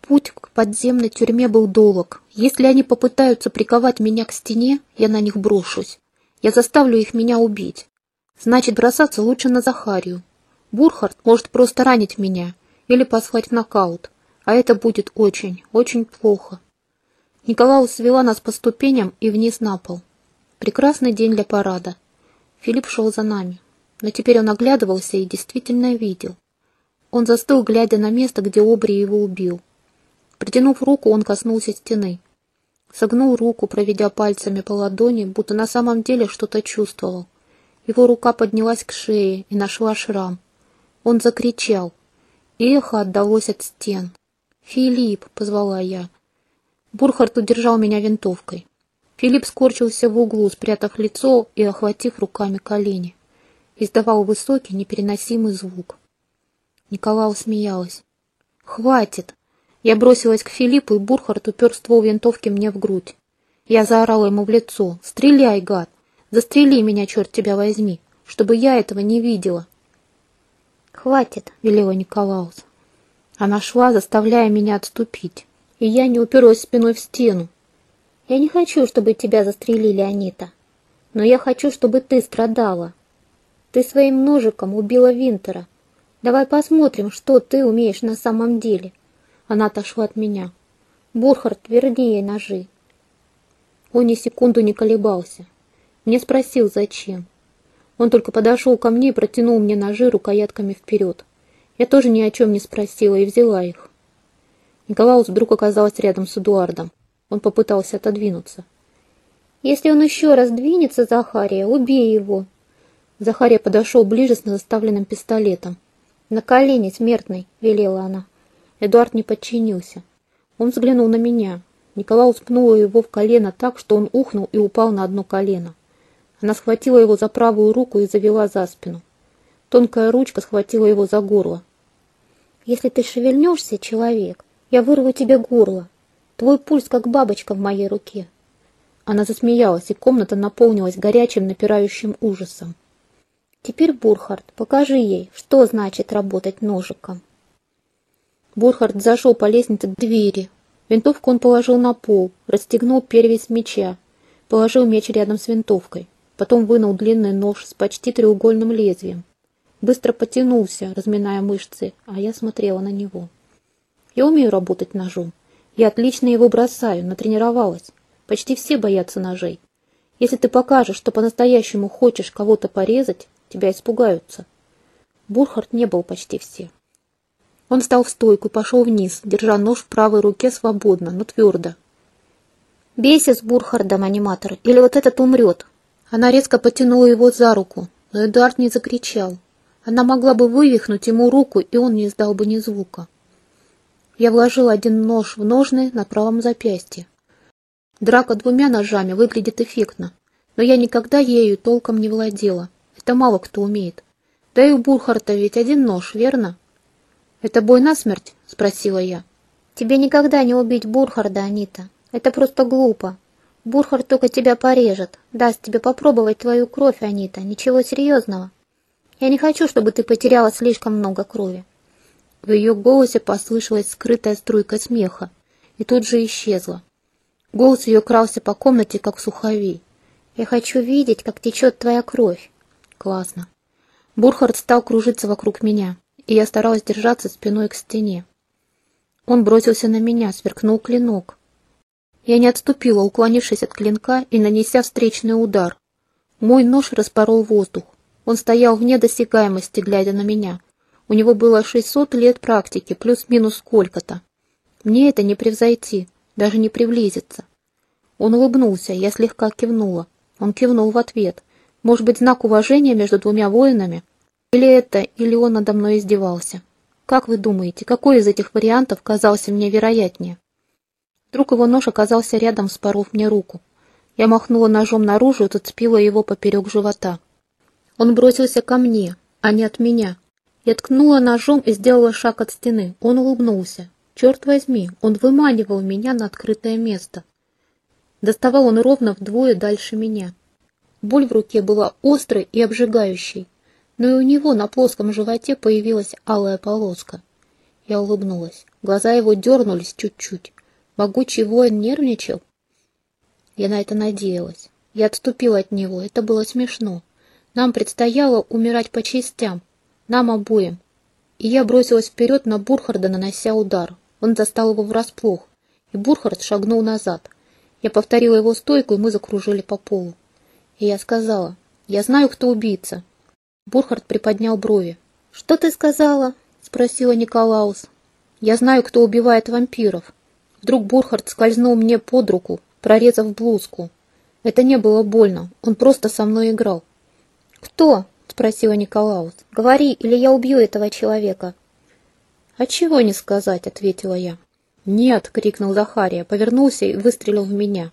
Путь к подземной тюрьме был долг. Если они попытаются приковать меня к стене, я на них брошусь. Я заставлю их меня убить. Значит, бросаться лучше на Захарию. Бурхард может просто ранить меня или послать нокаут, а это будет очень, очень плохо. Николаус свела нас по ступеням и вниз на пол. Прекрасный день для парада. Филипп шел за нами, но теперь он оглядывался и действительно видел. Он застыл, глядя на место, где Обри его убил. Притянув руку, он коснулся стены. Согнул руку, проведя пальцами по ладони, будто на самом деле что-то чувствовал. Его рука поднялась к шее и нашла шрам. Он закричал. Эхо отдалось от стен. «Филипп!» — позвала я. Бурхард удержал меня винтовкой. Филипп скорчился в углу, спрятав лицо и охватив руками колени. Издавал высокий, непереносимый звук. Николау смеялась. «Хватит!» Я бросилась к Филиппу, и Бурхард упер ствол винтовки мне в грудь. Я заорала ему в лицо. «Стреляй, гад! Застрели меня, черт тебя возьми, чтобы я этого не видела!» «Хватит!» — велела Николаус. Она шла, заставляя меня отступить, и я не уперлась спиной в стену. «Я не хочу, чтобы тебя застрелили, Анита, но я хочу, чтобы ты страдала. Ты своим ножиком убила Винтера. Давай посмотрим, что ты умеешь на самом деле». Она отошла от меня. «Бурхард, верни ей ножи». Он ни секунду не колебался. Мне спросил, зачем. Он только подошел ко мне и протянул мне ножи рукоятками вперед. Я тоже ни о чем не спросила и взяла их. Николаус вдруг оказалась рядом с Эдуардом. Он попытался отодвинуться. «Если он еще раз двинется, Захария, убей его!» Захария подошел ближе с заставленным пистолетом. «На колени, смертный!» — велела она. Эдуард не подчинился. Он взглянул на меня. Николаус пнула его в колено так, что он ухнул и упал на одно колено. Она схватила его за правую руку и завела за спину. Тонкая ручка схватила его за горло. «Если ты шевельнешься, человек, я вырву тебе горло. Твой пульс, как бабочка в моей руке». Она засмеялась, и комната наполнилась горячим напирающим ужасом. «Теперь, Бурхард, покажи ей, что значит работать ножиком». Бурхард зашел по лестнице к двери. Винтовку он положил на пол, расстегнул перевязь меча, положил меч рядом с винтовкой. Потом вынул длинный нож с почти треугольным лезвием. Быстро потянулся, разминая мышцы, а я смотрела на него. Я умею работать ножом. Я отлично его бросаю, натренировалась. Почти все боятся ножей. Если ты покажешь, что по-настоящему хочешь кого-то порезать, тебя испугаются. Бурхард не был почти все. Он встал в стойку и пошел вниз, держа нож в правой руке свободно, но твердо. «Бейся с Бурхардом, аниматор, или вот этот умрет!» Она резко потянула его за руку, но Эдуард не закричал. Она могла бы вывихнуть ему руку, и он не издал бы ни звука. Я вложил один нож в ножны на правом запястье. Драка двумя ножами выглядит эффектно, но я никогда ею толком не владела. Это мало кто умеет. Да и у Бурхарта ведь один нож, верно? «Это бой насмерть?» — спросила я. «Тебе никогда не убить Бурхарда, Анита. Это просто глупо. Бурхард только тебя порежет, даст тебе попробовать твою кровь, Анита. Ничего серьезного. Я не хочу, чтобы ты потеряла слишком много крови». В ее голосе послышалась скрытая струйка смеха, и тут же исчезла. Голос ее крался по комнате, как суховей. «Я хочу видеть, как течет твоя кровь». «Классно». Бурхард стал кружиться вокруг меня и я старалась держаться спиной к стене. Он бросился на меня, сверкнул клинок. Я не отступила, уклонившись от клинка и нанеся встречный удар. Мой нож распорол воздух. Он стоял вне досягаемости, глядя на меня. У него было 600 лет практики, плюс-минус сколько-то. Мне это не превзойти, даже не приблизиться. Он улыбнулся, я слегка кивнула. Он кивнул в ответ. Может быть, знак уважения между двумя воинами? Или это, или он надо мной издевался. Как вы думаете, какой из этих вариантов казался мне вероятнее? Вдруг его нож оказался рядом, споров мне руку. Я махнула ножом наружу и зацепила его поперек живота. Он бросился ко мне, а не от меня. Я ткнула ножом и сделала шаг от стены. Он улыбнулся. Черт возьми, он выманивал меня на открытое место. Доставал он ровно вдвое дальше меня. Боль в руке была острой и обжигающей но и у него на плоском животе появилась алая полоска. Я улыбнулась. Глаза его дернулись чуть-чуть. Могучий воин нервничал? Я на это надеялась. Я отступила от него. Это было смешно. Нам предстояло умирать по частям. Нам обоим. И я бросилась вперед на Бурхарда, нанося удар. Он застал его врасплох. И Бурхард шагнул назад. Я повторила его стойку, и мы закружили по полу. И я сказала, «Я знаю, кто убийца». Бурхард приподнял брови. «Что ты сказала?» — спросила Николаус. «Я знаю, кто убивает вампиров». Вдруг Бурхард скользнул мне под руку, прорезав блузку. Это не было больно, он просто со мной играл. «Кто?» — спросила Николаус. «Говори, или я убью этого человека». «А чего не сказать?» — ответила я. «Нет!» — крикнул Захария, повернулся и выстрелил в меня.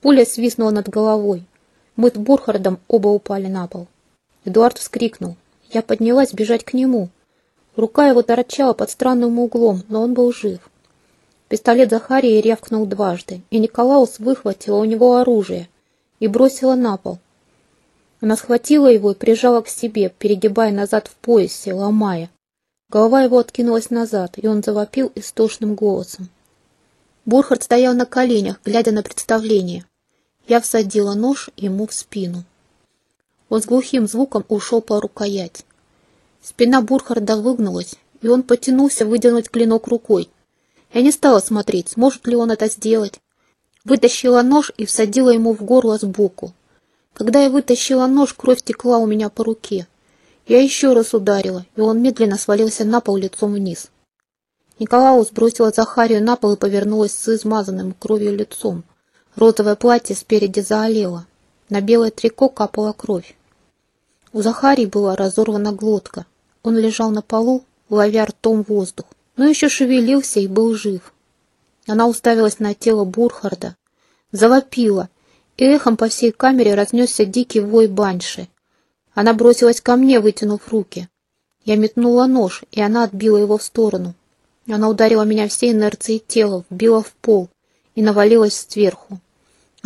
Пуля свистнула над головой. Мы с Бурхардом оба упали на пол. Эдуард вскрикнул. Я поднялась бежать к нему. Рука его торчала под странным углом, но он был жив. Пистолет Захарии рявкнул дважды, и Николаус выхватила у него оружие и бросила на пол. Она схватила его и прижала к себе, перегибая назад в поясе, ломая. Голова его откинулась назад, и он завопил истошным голосом. Бурхард стоял на коленях, глядя на представление. Я всадила нож ему в спину. Он с глухим звуком ушел по рукоять. Спина Бурхарда выгнулась, и он потянулся вытянуть клинок рукой. Я не стала смотреть, сможет ли он это сделать. Вытащила нож и всадила ему в горло сбоку. Когда я вытащила нож, кровь текла у меня по руке. Я еще раз ударила, и он медленно свалился на пол лицом вниз. Николаус бросила Захарию на пол и повернулась с измазанным кровью лицом. Розовое платье спереди заолело. На белое трико капала кровь. У Захарии была разорвана глотка. Он лежал на полу, ловя ртом воздух, но еще шевелился и был жив. Она уставилась на тело Бурхарда, завопила, и эхом по всей камере разнесся дикий вой банши. Она бросилась ко мне, вытянув руки. Я метнула нож, и она отбила его в сторону. Она ударила меня всей инерцией тела, вбила в пол и навалилась сверху.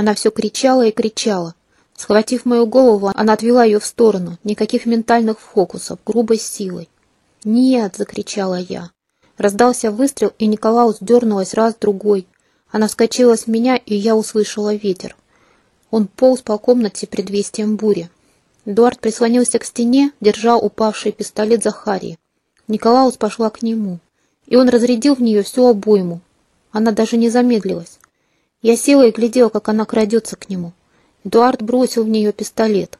Она все кричала и кричала. Схватив мою голову, она отвела ее в сторону. Никаких ментальных фокусов, грубой силой. «Нет!» — закричала я. Раздался выстрел, и Николаус дернулась раз-другой. Она скачалась в меня, и я услышала ветер. Он полз по комнате предвестием бури. Эдуард прислонился к стене, держа упавший пистолет Захарии. Николаус пошла к нему, и он разрядил в нее всю обойму. Она даже не замедлилась. Я села и глядела, как она крадется к нему. Эдуард бросил в нее пистолет.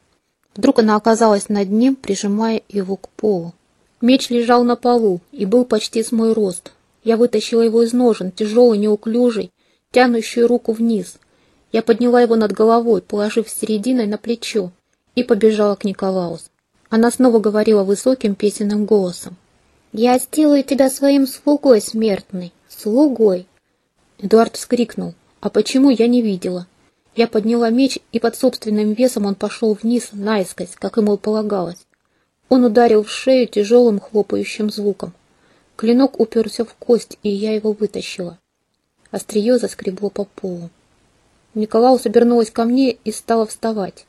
Вдруг она оказалась над ним, прижимая его к полу. Меч лежал на полу и был почти с мой рост. Я вытащила его из ножен, тяжелый, неуклюжий, тянущую руку вниз. Я подняла его над головой, положив серединой на плечо, и побежала к Николаус. Она снова говорила высоким песенным голосом. «Я сделаю тебя своим слугой, смертный, слугой!» Эдуард вскрикнул. «А почему я не видела?» Я подняла меч, и под собственным весом он пошел вниз, наискось, как ему полагалось. Он ударил в шею тяжелым хлопающим звуком. Клинок уперся в кость, и я его вытащила. Острие заскребло по полу. Николаус обернулась ко мне и стала вставать.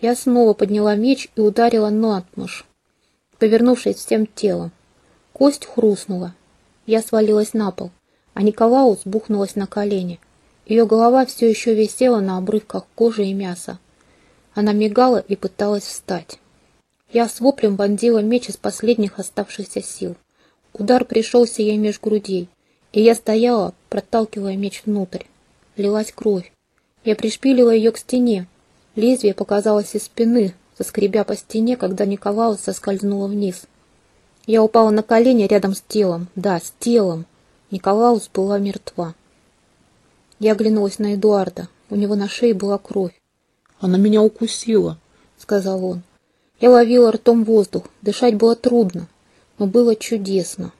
Я снова подняла меч и ударила натмуж, повернувшись всем телом. Кость хрустнула. Я свалилась на пол, а Николаус бухнулась на колени. Ее голова все еще висела на обрывках кожи и мяса. Она мигала и пыталась встать. Я с воплем вонзила меч из последних оставшихся сил. Удар пришелся ей меж грудей, и я стояла, проталкивая меч внутрь. Лилась кровь. Я пришпилила ее к стене, Лезвие показалось из спины, заскребя по стене, когда Николаус соскользнула вниз. Я упала на колени рядом с телом. Да, с телом. Николаус была мертва. Я оглянулась на Эдуарда. У него на шее была кровь. «Она меня укусила», — сказал он. Я ловила ртом воздух. Дышать было трудно, но было чудесно.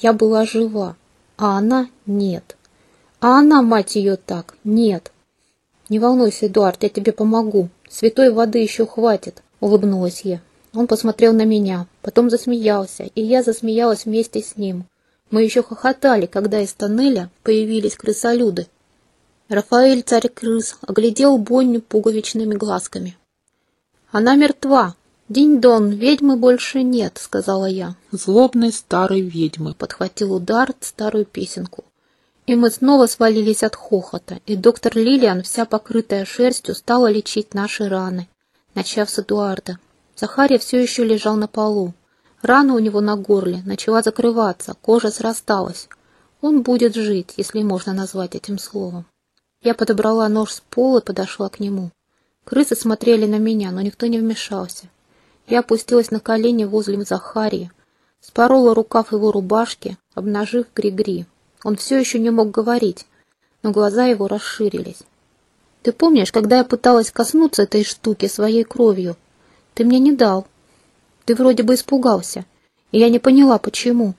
Я была жива, а она нет. А она, мать ее, так, нет. «Не волнуйся, Эдуард, я тебе помогу. Святой воды еще хватит», — улыбнулась я. Он посмотрел на меня, потом засмеялся, и я засмеялась вместе с ним. Мы еще хохотали, когда из тоннеля появились крысолюды. Рафаэль, царь крыс, оглядел бойню пуговичными глазками. «Она мертва», «Динь-дон, ведьмы больше нет», — сказала я. Злобной старой ведьмы. Подхватил удар старую песенку. И мы снова свалились от хохота, и доктор Лилиан, вся покрытая шерстью, стала лечить наши раны, начав с Эдуарда. Захария все еще лежал на полу. Рана у него на горле начала закрываться, кожа срасталась. Он будет жить, если можно назвать этим словом. Я подобрала нож с пола и подошла к нему. Крысы смотрели на меня, но никто не вмешался. Я опустилась на колени возле Захарии, спорола рукав его рубашки, обнажив Григри. Он все еще не мог говорить, но глаза его расширились. «Ты помнишь, когда я пыталась коснуться этой штуки своей кровью? Ты мне не дал. Ты вроде бы испугался, и я не поняла, почему.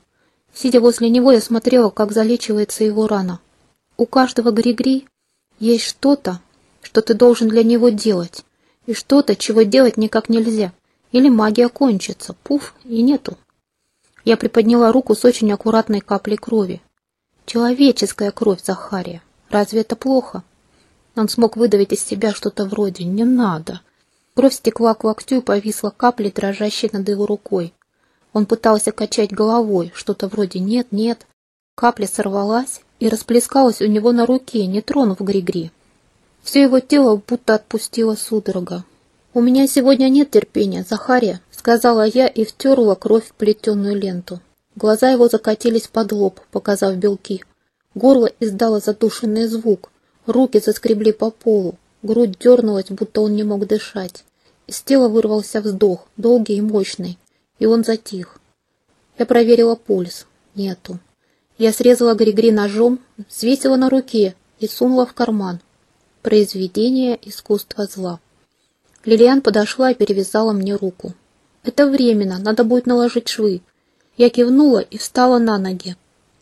Сидя возле него, я смотрела, как залечивается его рана. У каждого Григри есть что-то, что ты должен для него делать, и что-то, чего делать никак нельзя. Или магия кончится, пуф, и нету. Я приподняла руку с очень аккуратной каплей крови. Человеческая кровь Захария. Разве это плохо? Он смог выдавить из себя что-то вроде «не надо». Кровь стекла к локтю и повисла каплей, дрожащей над его рукой. Он пытался качать головой, что-то вроде «нет, нет». Капля сорвалась и расплескалась у него на руке, не тронув Григри. Все его тело будто отпустило судорога. «У меня сегодня нет терпения, Захария», — сказала я и втерла кровь в плетеную ленту. Глаза его закатились под лоб, показав белки. Горло издало задушенный звук. Руки заскребли по полу. Грудь дернулась, будто он не мог дышать. Из тела вырвался вздох, долгий и мощный, и он затих. Я проверила пульс. Нету. Я срезала Григри ножом, свесила на руке и сунула в карман. Произведение искусства зла. Лилиан подошла и перевязала мне руку. «Это временно, надо будет наложить швы». Я кивнула и встала на ноги.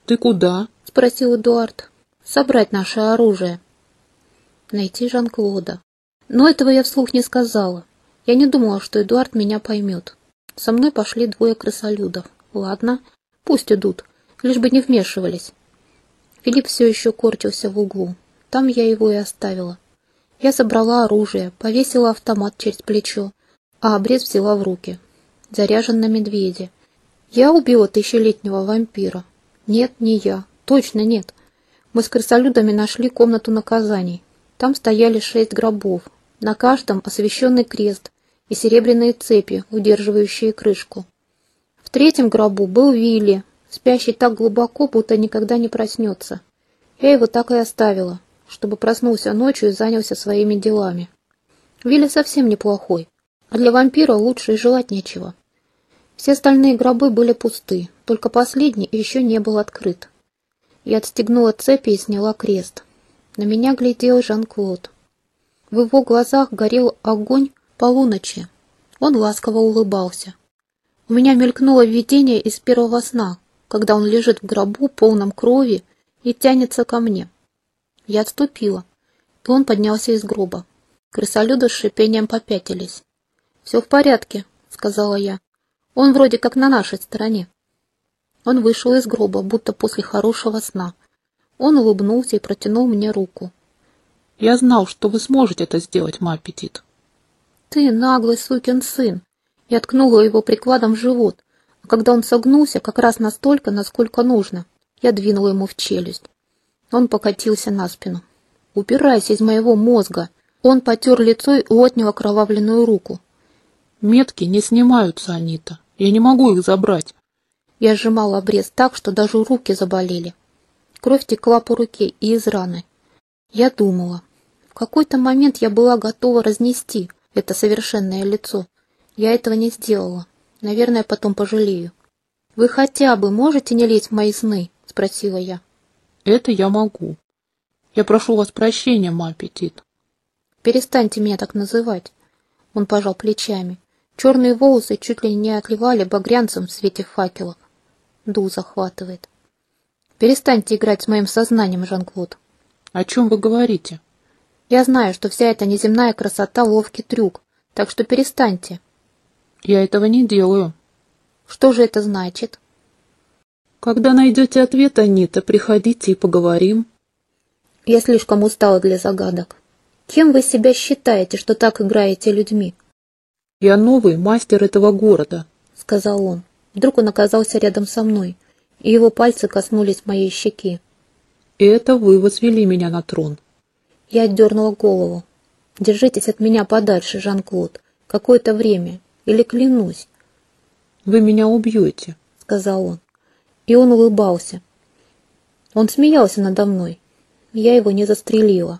«Ты куда?» — спросил Эдуард. «Собрать наше оружие». Найти Жан-Клода. Но этого я вслух не сказала. Я не думала, что Эдуард меня поймет. Со мной пошли двое крысолюдов. Ладно, пусть идут, лишь бы не вмешивались. Филипп все еще корчился в углу. Там я его и оставила. Я собрала оружие, повесила автомат через плечо, а обрез взяла в руки. Заряжен на медведя. Я убила тысячелетнего вампира. Нет, не я. Точно нет. Мы с крысолюдами нашли комнату наказаний. Там стояли шесть гробов. На каждом освященный крест и серебряные цепи, удерживающие крышку. В третьем гробу был Вилли, спящий так глубоко, будто никогда не проснется. Я его так и оставила, чтобы проснулся ночью и занялся своими делами. Вилли совсем неплохой, а для вампира лучше и желать нечего. Все остальные гробы были пусты, только последний еще не был открыт. Я отстегнула цепи и сняла крест. На меня глядел Жан-Клод. В его глазах горел огонь полуночи. Он ласково улыбался. У меня мелькнуло видение из первого сна, когда он лежит в гробу, полном крови, и тянется ко мне. Я отступила, и он поднялся из гроба. Крысолюды с шипением попятились. «Все в порядке», — сказала я. «Он вроде как на нашей стороне». Он вышел из гроба, будто после хорошего сна. Он улыбнулся и протянул мне руку. «Я знал, что вы сможете это сделать, мой аппетит». «Ты наглый сукин сын!» Я ткнула его прикладом в живот, когда он согнулся как раз настолько, насколько нужно, я двинула ему в челюсть. Он покатился на спину. «Убирайся из моего мозга!» Он потер лицо и отнял окровавленную руку. «Метки не снимаются, Анита. Я не могу их забрать». Я сжимала обрез так, что даже руки заболели. Кровь текла по руке и из раны. Я думала. В какой-то момент я была готова разнести это совершенное лицо. Я этого не сделала. Наверное, потом пожалею. «Вы хотя бы можете не лезть в мои сны?» — спросила я. Это я могу. Я прошу вас прощения, мой аппетит. Перестаньте меня так называть. Он пожал плечами. Черные волосы чуть ли не отливали багрянцем в свете факелов. Ду захватывает. Перестаньте играть с моим сознанием, Жан-Клод. О чем вы говорите? Я знаю, что вся эта неземная красота — ловкий трюк, так что перестаньте. Я этого не делаю. Что же это значит? Когда найдете ответ, Анита, приходите и поговорим. Я слишком устала для загадок. Кем вы себя считаете, что так играете людьми? Я новый мастер этого города, — сказал он. Вдруг он оказался рядом со мной, и его пальцы коснулись моей щеки. И это вы возвели меня на трон. Я отдернула голову. Держитесь от меня подальше, Жан-Клод, какое-то время, или клянусь. Вы меня убьете, — сказал он. И он улыбался. Он смеялся надо мной. Я его не застрелила.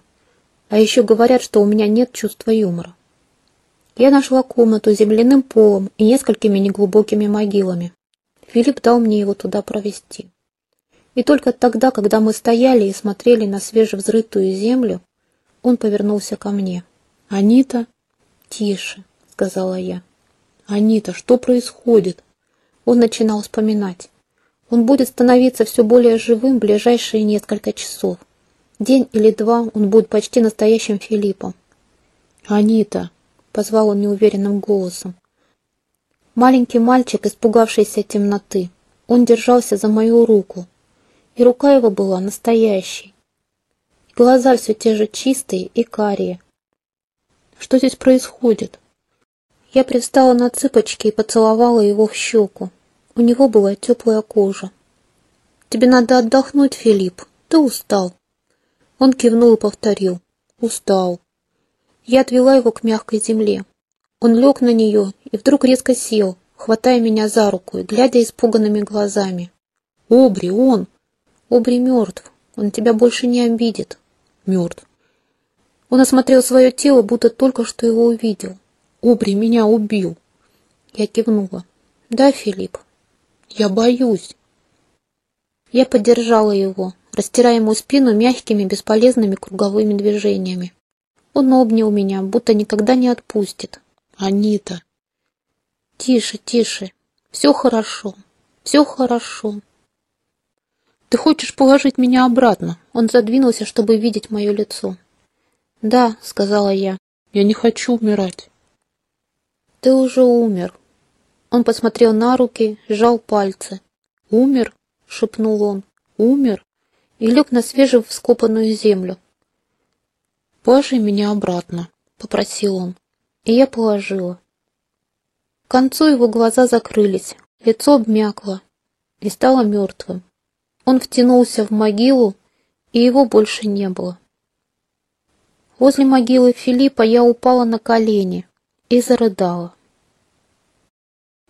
А еще говорят, что у меня нет чувства юмора. Я нашла комнату с земляным полом и несколькими неглубокими могилами. Филипп дал мне его туда провести. И только тогда, когда мы стояли и смотрели на свежевзрытую землю, он повернулся ко мне. «Анита?» «Тише», — сказала я. «Анита, что происходит?» Он начинал вспоминать. Он будет становиться все более живым в ближайшие несколько часов. День или два он будет почти настоящим Филиппом. «Анита!» — позвал он неуверенным голосом. Маленький мальчик, испугавшийся темноты. Он держался за мою руку. И рука его была настоящей. Глаза все те же чистые и карие. Что здесь происходит? Я привстала на цыпочки и поцеловала его в щеку. У него была теплая кожа. «Тебе надо отдохнуть, Филипп. Ты устал». Он кивнул и повторил. «Устал». Я отвела его к мягкой земле. Он лег на нее и вдруг резко сел, хватая меня за руку и глядя испуганными глазами. «Обри, он!» «Обри мертв. Он тебя больше не обидит». «Мертв». Он осмотрел свое тело, будто только что его увидел. «Обри меня убил». Я кивнула. «Да, Филипп?» Я боюсь. Я поддержала его, растирая ему спину мягкими бесполезными круговыми движениями. Он обнял меня, будто никогда не отпустит. Анита. Тише, тише. Все хорошо. Все хорошо. Ты хочешь положить меня обратно? Он задвинулся, чтобы видеть мое лицо. Да, сказала я. Я не хочу умирать. Ты уже умер, он посмотрел на руки, сжал пальцы. «Умер?» — шепнул он. «Умер?» И лег на свежую вскопанную землю. «Положи меня обратно», — попросил он. И я положила. К концу его глаза закрылись, лицо обмякло и стало мертвым. Он втянулся в могилу, и его больше не было. Возле могилы Филиппа я упала на колени и зарыдала.